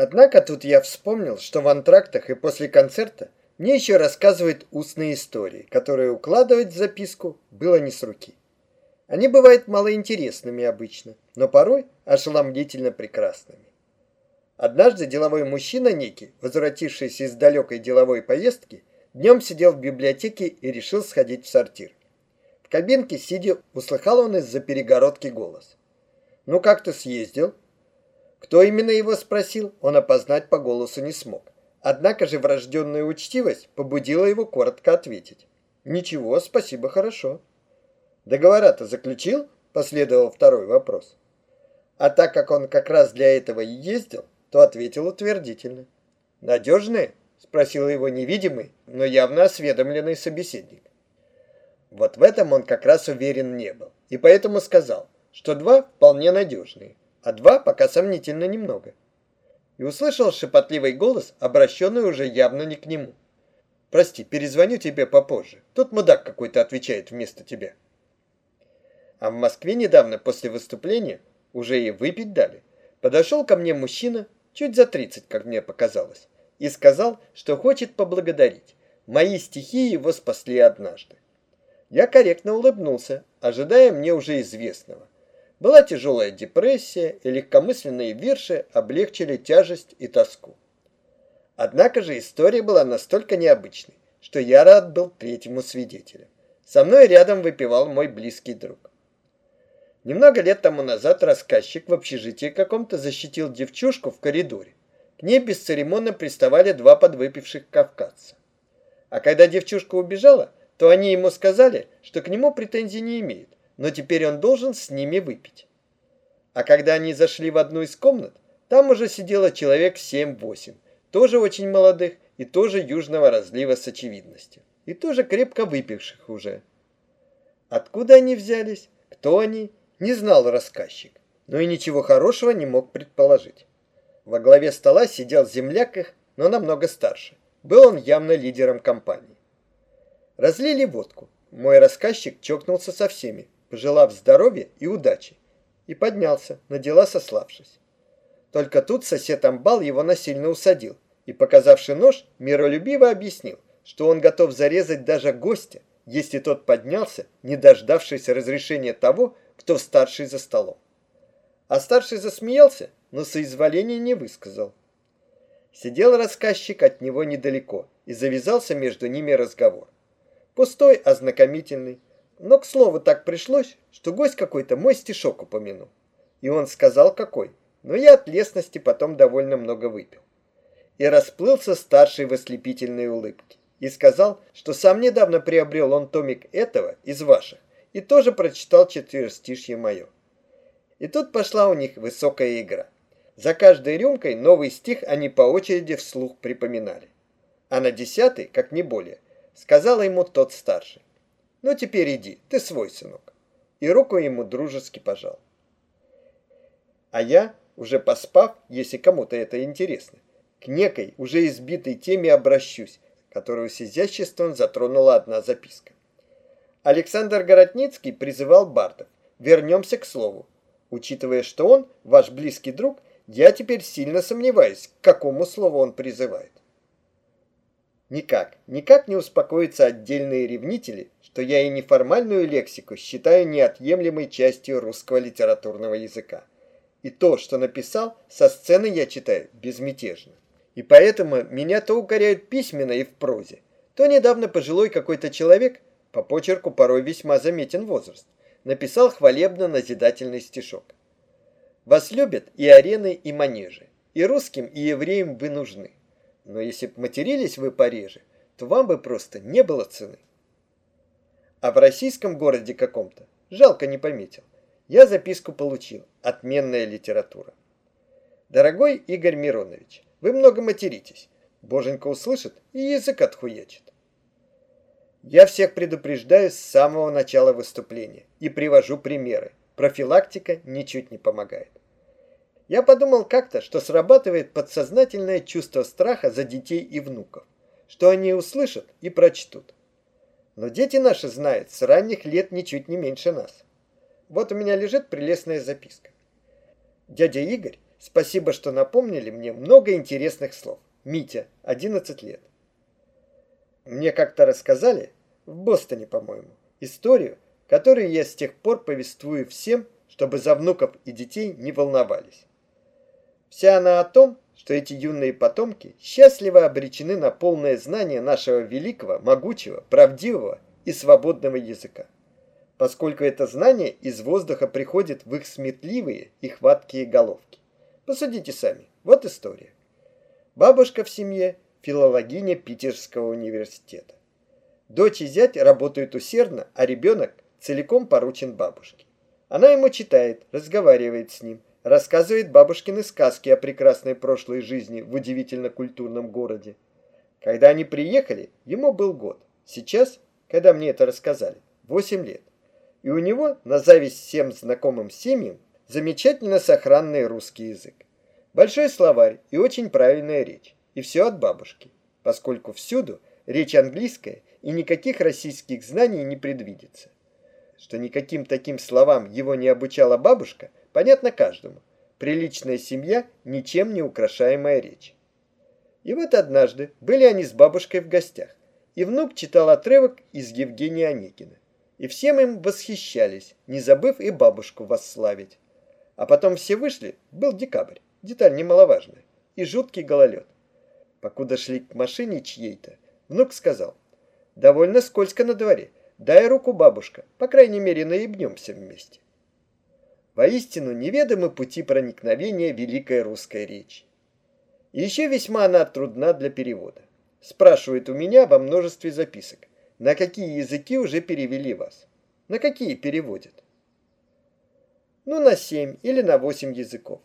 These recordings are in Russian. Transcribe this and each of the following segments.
Однако тут я вспомнил, что в антрактах и после концерта мне еще рассказывают устные истории, которые укладывать в записку было не с руки. Они бывают малоинтересными обычно, но порой ошеломительно прекрасными. Однажды деловой мужчина некий, возвратившийся из далекой деловой поездки, днем сидел в библиотеке и решил сходить в сортир. В кабинке, сидя, услыхал он из-за перегородки голос. «Ну как ты съездил?» Кто именно его спросил, он опознать по голосу не смог. Однако же врожденная учтивость побудила его коротко ответить. «Ничего, спасибо, хорошо». «Договора-то заключил?» – последовал второй вопрос. А так как он как раз для этого и ездил, то ответил утвердительно. «Надежные?» – спросил его невидимый, но явно осведомленный собеседник. Вот в этом он как раз уверен не был, и поэтому сказал, что два вполне надежные, а два пока сомнительно немного и услышал шепотливый голос, обращенный уже явно не к нему. «Прости, перезвоню тебе попозже. Тут мудак какой-то отвечает вместо тебя». А в Москве недавно после выступления уже и выпить дали. Подошел ко мне мужчина, чуть за тридцать, как мне показалось, и сказал, что хочет поблагодарить. Мои стихи его спасли однажды. Я корректно улыбнулся, ожидая мне уже известного – была тяжелая депрессия, и легкомысленные вирши облегчили тяжесть и тоску. Однако же история была настолько необычной, что я рад был третьему свидетелю. Со мной рядом выпивал мой близкий друг. Немного лет тому назад рассказчик в общежитии каком-то защитил девчушку в коридоре. К ней бесцеремонно приставали два подвыпивших кавказца. А когда девчушка убежала, то они ему сказали, что к нему претензий не имеют, но теперь он должен с ними выпить. А когда они зашли в одну из комнат, там уже сидело человек 7-8, тоже очень молодых и тоже южного разлива с очевидностью, и тоже крепко выпивших уже. Откуда они взялись, кто они, не знал рассказчик, но и ничего хорошего не мог предположить. Во главе стола сидел земляк их, но намного старше. Был он явно лидером компании. Разлили водку. Мой рассказчик чокнулся со всеми, пожелав здоровья и удачи, и поднялся, на дела сославшись. Только тут сосед Амбал его насильно усадил и, показавший нож, миролюбиво объяснил, что он готов зарезать даже гостя, если тот поднялся, не дождавшись разрешения того, кто старший за столом. А старший засмеялся, но соизволения не высказал. Сидел рассказчик от него недалеко, и завязался между ними разговор. Пустой, ознакомительный, но, к слову, так пришлось, что гость какой-то мой стишок упомянул. И он сказал, какой, но я от лестности потом довольно много выпил. И расплылся старший в ослепительной улыбке. И сказал, что сам недавно приобрел он томик этого из ваших, и тоже прочитал четверостишье мое. И тут пошла у них высокая игра. За каждой рюмкой новый стих они по очереди вслух припоминали. А на десятый, как не более, сказал ему тот старший. Ну теперь иди, ты свой сынок. И руку ему дружески пожал. А я, уже поспав, если кому-то это интересно, к некой, уже избитой теме обращусь, которую с изяществом затронула одна записка. Александр Городницкий призывал Бардов. Вернемся к слову. Учитывая, что он, ваш близкий друг, я теперь сильно сомневаюсь, к какому слову он призывает. Никак, никак не успокоятся отдельные ревнители, что я и неформальную лексику считаю неотъемлемой частью русского литературного языка. И то, что написал, со сцены я читаю безмятежно. И поэтому меня то укоряют письменно и в прозе, то недавно пожилой какой-то человек, по почерку порой весьма заметен возраст, написал хвалебно-назидательный стишок. Вас любят и арены, и манежи, и русским, и евреям вы нужны. Но если б матерились вы пореже, то вам бы просто не было цены. А в российском городе каком-то, жалко не пометил, я записку получил. Отменная литература. Дорогой Игорь Миронович, вы много материтесь. Боженька услышит и язык отхуячит. Я всех предупреждаю с самого начала выступления и привожу примеры. Профилактика ничуть не помогает. Я подумал как-то, что срабатывает подсознательное чувство страха за детей и внуков, что они услышат и прочтут. Но дети наши знают с ранних лет ничуть не меньше нас. Вот у меня лежит прелестная записка. Дядя Игорь Спасибо, что напомнили мне много интересных слов. Митя, 11 лет. Мне как-то рассказали, в Бостоне, по-моему, историю, которую я с тех пор повествую всем, чтобы за внуков и детей не волновались. Вся она о том, что эти юные потомки счастливо обречены на полное знание нашего великого, могучего, правдивого и свободного языка, поскольку это знание из воздуха приходит в их сметливые и хваткие головки. Посудите сами, вот история. Бабушка в семье – филологиня Питерского университета. Дочь и зять работают усердно, а ребенок целиком поручен бабушке. Она ему читает, разговаривает с ним, рассказывает бабушкины сказки о прекрасной прошлой жизни в удивительно культурном городе. Когда они приехали, ему был год. Сейчас, когда мне это рассказали, 8 лет. И у него, на зависть всем знакомым семьям, замечательно сохранный русский язык. Большой словарь и очень правильная речь. И все от бабушки, поскольку всюду речь английская и никаких российских знаний не предвидится. Что никаким таким словам его не обучала бабушка, понятно каждому. Приличная семья, ничем не украшаемая речь. И вот однажды были они с бабушкой в гостях, и внук читал отрывок из Евгения Онегина. И всем им восхищались, не забыв и бабушку восславить. А потом все вышли, был декабрь, деталь немаловажная, и жуткий гололед. Покуда шли к машине чьей-то, внук сказал, «Довольно скользко на дворе, Дай руку, бабушка, по крайней мере, наебнемся вместе. Воистину неведомы пути проникновения великой русской речи. Еще весьма она трудна для перевода. Спрашивают у меня во множестве записок, на какие языки уже перевели вас. На какие переводят? Ну, на семь или на восемь языков.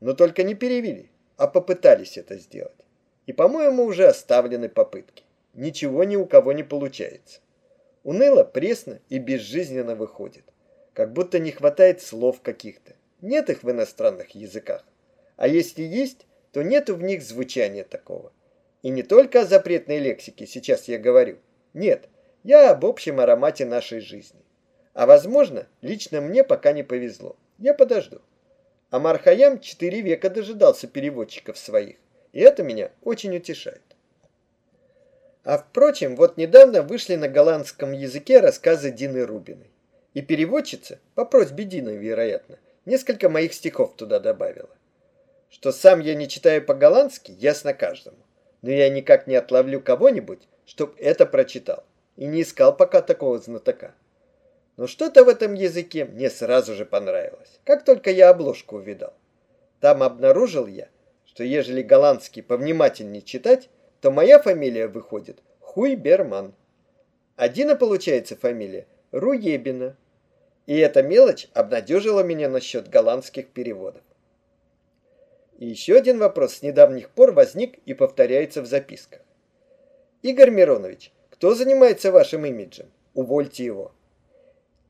Но только не перевели, а попытались это сделать. И, по-моему, уже оставлены попытки. Ничего ни у кого не получается. Уныло, пресно и безжизненно выходит. Как будто не хватает слов каких-то. Нет их в иностранных языках. А если есть, то нету в них звучания такого. И не только о запретной лексике сейчас я говорю. Нет, я об общем аромате нашей жизни. А возможно, лично мне пока не повезло. Я подожду. А Мархаям четыре века дожидался переводчиков своих. И это меня очень утешает. А впрочем, вот недавно вышли на голландском языке рассказы Дины Рубиной. И переводчица, по просьбе Дины, вероятно, несколько моих стихов туда добавила. Что сам я не читаю по-голландски, ясно каждому. Но я никак не отловлю кого-нибудь, чтоб это прочитал. И не искал пока такого знатока. Но что-то в этом языке мне сразу же понравилось, как только я обложку увидал. Там обнаружил я, что ежели голландский повнимательнее читать, то моя фамилия выходит Хуйберман. Одина получается фамилия Руебина. И эта мелочь обнадежила меня насчет голландских переводов. И еще один вопрос с недавних пор возник и повторяется в записках. Игорь Миронович, кто занимается вашим имиджем? Увольте его.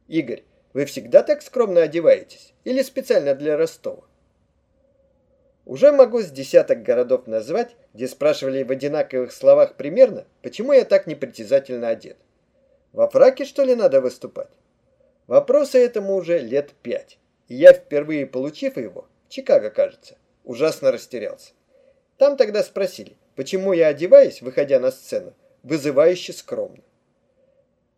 Игорь, вы всегда так скромно одеваетесь? Или специально для Ростова? Уже могу с десяток городов назвать, где спрашивали в одинаковых словах примерно, почему я так непритязательно одет. Во фраке, что ли, надо выступать? Вопросы этому уже лет пять. И я, впервые получив его, в Чикаго, кажется, ужасно растерялся. Там тогда спросили, почему я одеваюсь, выходя на сцену, вызывающе скромно.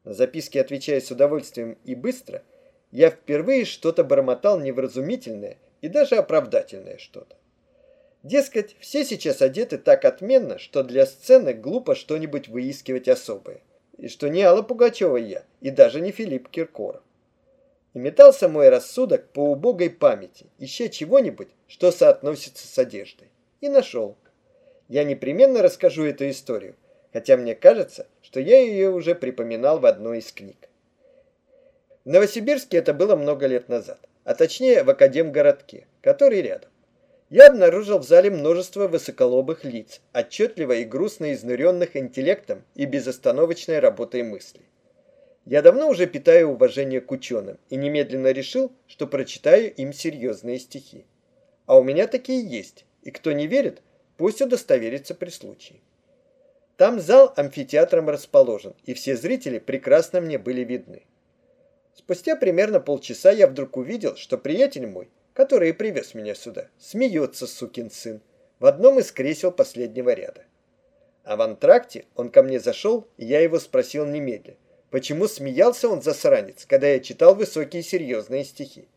На записке, отвечая с удовольствием и быстро, я впервые что-то бормотал невразумительное и даже оправдательное что-то. Дескать, все сейчас одеты так отменно, что для сцены глупо что-нибудь выискивать особое. И что не Алла Пугачева я, и даже не Филипп Киркоров. И метался мой рассудок по убогой памяти, ища чего-нибудь, что соотносится с одеждой. И нашел. Я непременно расскажу эту историю, хотя мне кажется, что я ее уже припоминал в одной из книг. В Новосибирске это было много лет назад, а точнее в Академгородке, который рядом я обнаружил в зале множество высоколобых лиц, отчетливо и грустно изнуренных интеллектом и безостановочной работой мысли. Я давно уже питаю уважение к ученым и немедленно решил, что прочитаю им серьезные стихи. А у меня такие есть, и кто не верит, пусть удостоверится при случае. Там зал амфитеатром расположен, и все зрители прекрасно мне были видны. Спустя примерно полчаса я вдруг увидел, что приятель мой, который привез меня сюда, смеется, сукин сын, в одном из кресел последнего ряда. А в антракте он ко мне зашел, и я его спросил немедля, почему смеялся он засранец, когда я читал высокие серьезные стихи.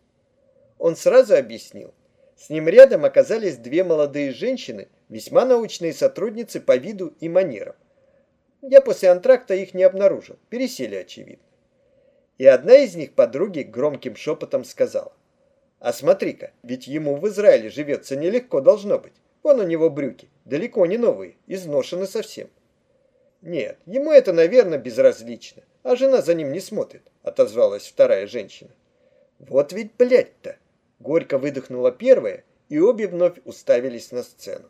Он сразу объяснил. С ним рядом оказались две молодые женщины, весьма научные сотрудницы по виду и манерам. Я после антракта их не обнаружил, пересели, очевидно. И одна из них подруги громким шепотом сказала. А смотри-ка, ведь ему в Израиле живется нелегко должно быть. Вон у него брюки, далеко не новые, изношены совсем. Нет, ему это, наверное, безразлично, а жена за ним не смотрит, отозвалась вторая женщина. Вот ведь, блядь-то! Горько выдохнула первая, и обе вновь уставились на сцену.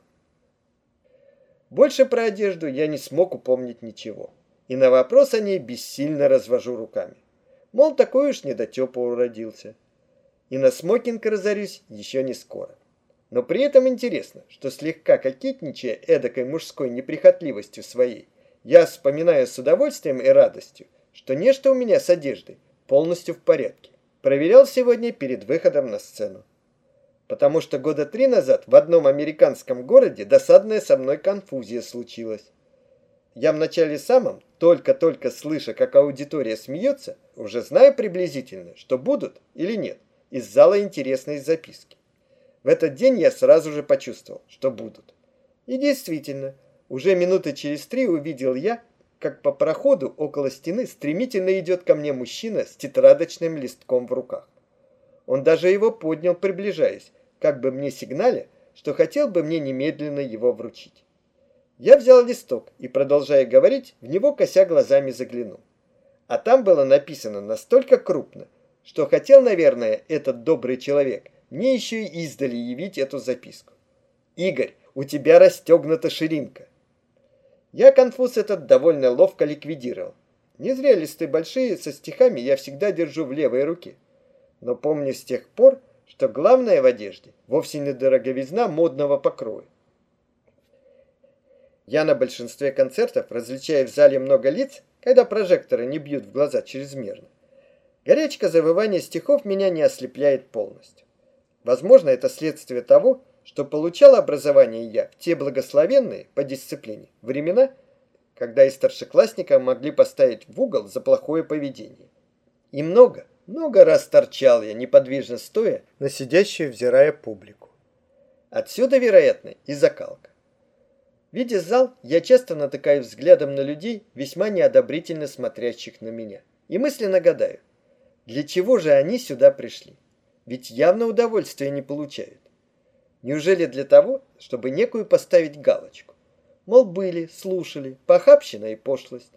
Больше про одежду я не смог упомнить ничего, и на вопрос о ней бессильно развожу руками. Мол, такой уж недотепа уродился. И на смокинг разорюсь еще не скоро. Но при этом интересно, что слегка кокетничая эдакой мужской неприхотливостью своей, я вспоминаю с удовольствием и радостью, что нечто у меня с одеждой полностью в порядке. Проверял сегодня перед выходом на сцену. Потому что года три назад в одном американском городе досадная со мной конфузия случилась. Я в начале самом, только-только слыша, как аудитория смеется, уже знаю приблизительно, что будут или нет из зала интересные записки. В этот день я сразу же почувствовал, что будут. И действительно, уже минуты через три увидел я, как по проходу около стены стремительно идет ко мне мужчина с тетрадочным листком в руках. Он даже его поднял, приближаясь, как бы мне сигнале, что хотел бы мне немедленно его вручить. Я взял листок и, продолжая говорить, в него кося глазами заглянул. А там было написано настолько крупно, что хотел, наверное, этот добрый человек мне еще и издали явить эту записку. «Игорь, у тебя расстегнута ширинка». Я конфуз этот довольно ловко ликвидировал. Не зря листы большие со стихами я всегда держу в левой руке. Но помню с тех пор, что главное в одежде вовсе не дороговизна модного покроя. Я на большинстве концертов различаю в зале много лиц, когда прожекторы не бьют в глаза чрезмерно. Горячка завывания стихов меня не ослепляет полностью. Возможно, это следствие того, что получал образование я в те благословенные по дисциплине времена, когда и старшеклассника могли поставить в угол за плохое поведение. И много, много раз торчал я, неподвижно стоя, на сидящую, взирая публику. Отсюда, вероятно, и закалка. Видя зал, я часто натыкаю взглядом на людей, весьма неодобрительно смотрящих на меня. И мысленно гадаю, для чего же они сюда пришли? Ведь явно удовольствия не получают. Неужели для того, чтобы некую поставить галочку? Мол, были, слушали, похабщина и пошлость.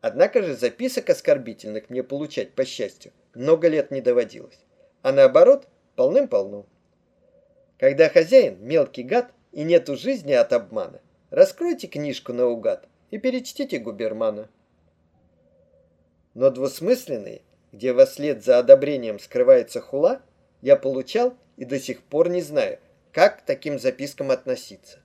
Однако же записок оскорбительных мне получать, по счастью, много лет не доводилось. А наоборот, полным-полно. Когда хозяин мелкий гад и нету жизни от обмана, Раскройте книжку наугад и перечтите Губермана. Но двусмысленные, где во след за одобрением скрывается хула, я получал и до сих пор не знаю, как к таким запискам относиться.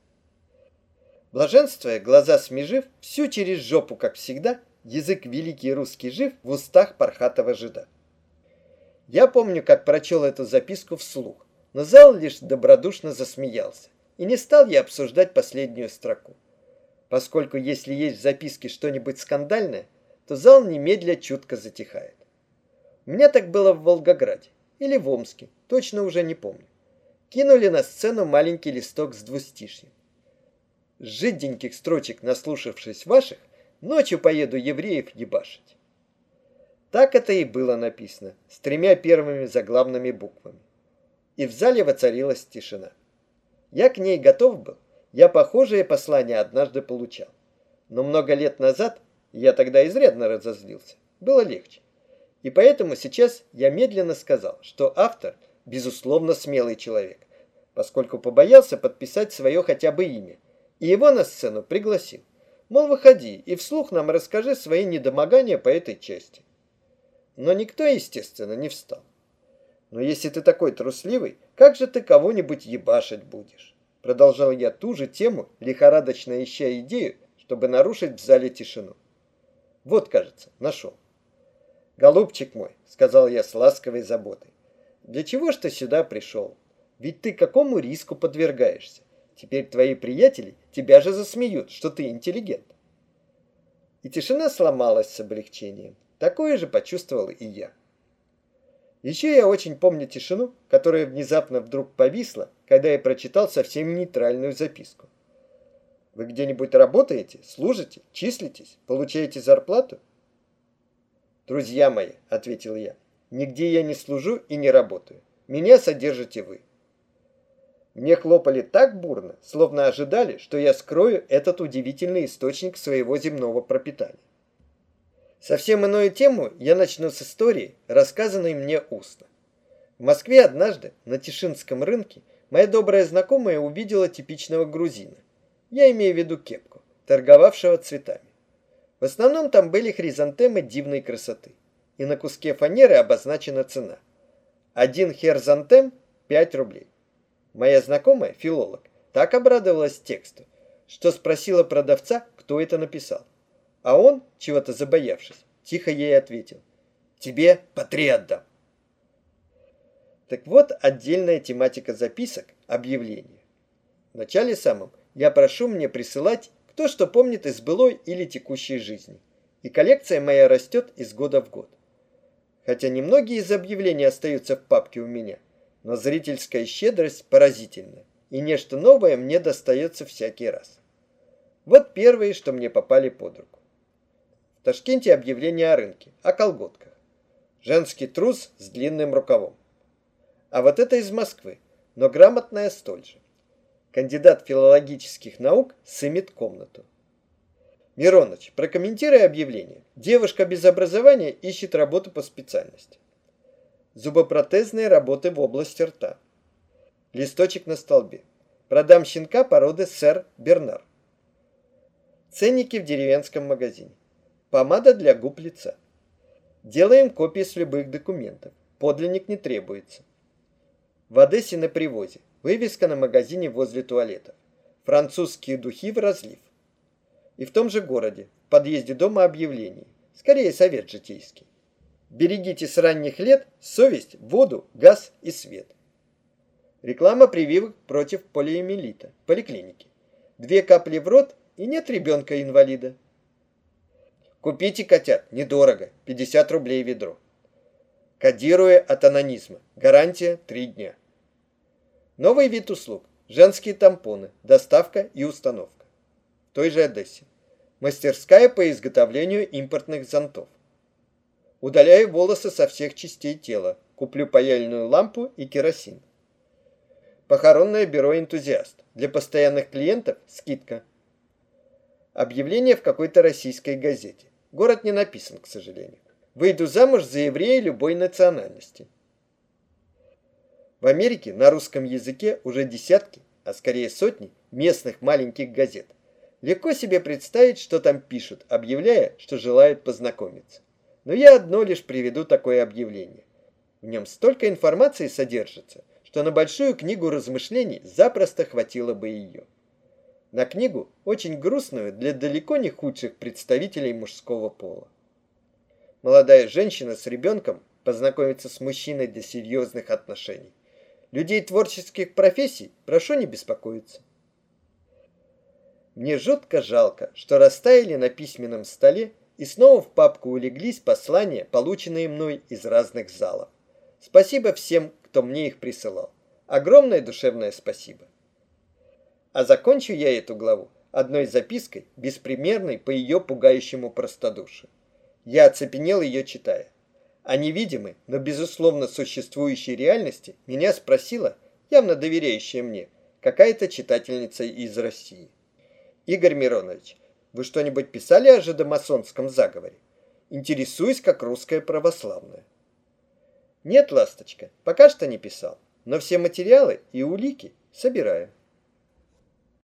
Блаженствуя, глаза смежив, всю через жопу, как всегда, язык великий русский жив в устах пархатого жида. Я помню, как прочел эту записку вслух, но зал лишь добродушно засмеялся и не стал я обсуждать последнюю строку. Поскольку если есть в записке что-нибудь скандальное, то зал немедля чутко затихает. У меня так было в Волгограде или в Омске, точно уже не помню. Кинули на сцену маленький листок с двустишьем. Жиденьких строчек, наслушавшись ваших, ночью поеду евреев ебашить. Так это и было написано, с тремя первыми заглавными буквами. И в зале воцарилась тишина. Я к ней готов был. Я похожее послание однажды получал. Но много лет назад, я тогда изрядно разозлился, было легче. И поэтому сейчас я медленно сказал, что автор, безусловно, смелый человек, поскольку побоялся подписать свое хотя бы имя, и его на сцену пригласил. Мол, выходи и вслух нам расскажи свои недомогания по этой части. Но никто, естественно, не встал. Но если ты такой трусливый, как же ты кого-нибудь ебашить будешь? Продолжал я ту же тему, лихорадочно ища идею, чтобы нарушить в зале тишину. Вот, кажется, нашел. «Голубчик мой», — сказал я с ласковой заботой, — для чего ж ты сюда пришел? Ведь ты какому риску подвергаешься? Теперь твои приятели тебя же засмеют, что ты интеллигент. И тишина сломалась с облегчением. Такое же почувствовал и я. Еще я очень помню тишину, которая внезапно вдруг повисла, когда я прочитал совсем нейтральную записку. Вы где-нибудь работаете, служите, числитесь, получаете зарплату? Друзья мои, ответил я, нигде я не служу и не работаю. Меня содержите вы. Мне хлопали так бурно, словно ожидали, что я скрою этот удивительный источник своего земного пропитания. Совсем иную тему я начну с истории, рассказанной мне устно. В Москве однажды, на Тишинском рынке, моя добрая знакомая увидела типичного грузина. Я имею в виду кепку, торговавшего цветами. В основном там были хризантемы дивной красоты. И на куске фанеры обозначена цена. Один херзантем – 5 рублей. Моя знакомая, филолог, так обрадовалась тексту, что спросила продавца, кто это написал. А он, чего-то забоявшись, тихо ей ответил. «Тебе по три отдам». Так вот отдельная тематика записок, объявления. В начале самом я прошу мне присылать кто что помнит из былой или текущей жизни. И коллекция моя растет из года в год. Хотя немногие из объявлений остаются в папке у меня, но зрительская щедрость поразительна, и нечто новое мне достается всякий раз. Вот первые, что мне попали под руку. В Ташкенте объявление о рынке, о колготках. Женский трус с длинным рукавом. А вот это из Москвы, но грамотная столь же. Кандидат филологических наук сымет комнату. Мироныч, прокомментируй объявление. Девушка без образования ищет работу по специальности. Зубопротезные работы в области рта. Листочек на столбе. Продам щенка породы сэр Бернар. Ценники в деревенском магазине. Помада для губ лица. Делаем копии с любых документов. Подлинник не требуется. В Одессе на привозе. Вывеска на магазине возле туалета. Французские духи в разлив. И в том же городе, в подъезде дома объявлений. Скорее совет житейский. Берегите с ранних лет совесть, воду, газ и свет. Реклама прививок против полиомиелита. Поликлиники. Две капли в рот и нет ребенка-инвалида. Купите котят, недорого, 50 рублей ведро. Кодируя от анонизма. Гарантия 3 дня. Новый вид услуг. Женские тампоны, доставка и установка. В той же Одессе. Мастерская по изготовлению импортных зонтов. Удаляю волосы со всех частей тела. Куплю паяльную лампу и керосин. Похоронное бюро «Энтузиаст». Для постоянных клиентов скидка. Объявление в какой-то российской газете. Город не написан, к сожалению. Выйду замуж за еврея любой национальности. В Америке на русском языке уже десятки, а скорее сотни местных маленьких газет. Легко себе представить, что там пишут, объявляя, что желают познакомиться. Но я одно лишь приведу такое объявление. В нем столько информации содержится, что на большую книгу размышлений запросто хватило бы ее на книгу, очень грустную для далеко не худших представителей мужского пола. Молодая женщина с ребенком познакомится с мужчиной для серьезных отношений. Людей творческих профессий прошу не беспокоиться. Мне жутко жалко, что растаяли на письменном столе и снова в папку улеглись послания, полученные мной из разных залов. Спасибо всем, кто мне их присылал. Огромное душевное спасибо. А закончу я эту главу одной запиской, беспримерной по ее пугающему простодушию. Я оцепенел ее читая. О невидимой, но безусловно существующей реальности меня спросила, явно доверяющая мне, какая-то читательница из России. Игорь Миронович, вы что-нибудь писали о жидомасонском заговоре? Интересуюсь как русская православная. Нет, ласточка, пока что не писал, но все материалы и улики собираю.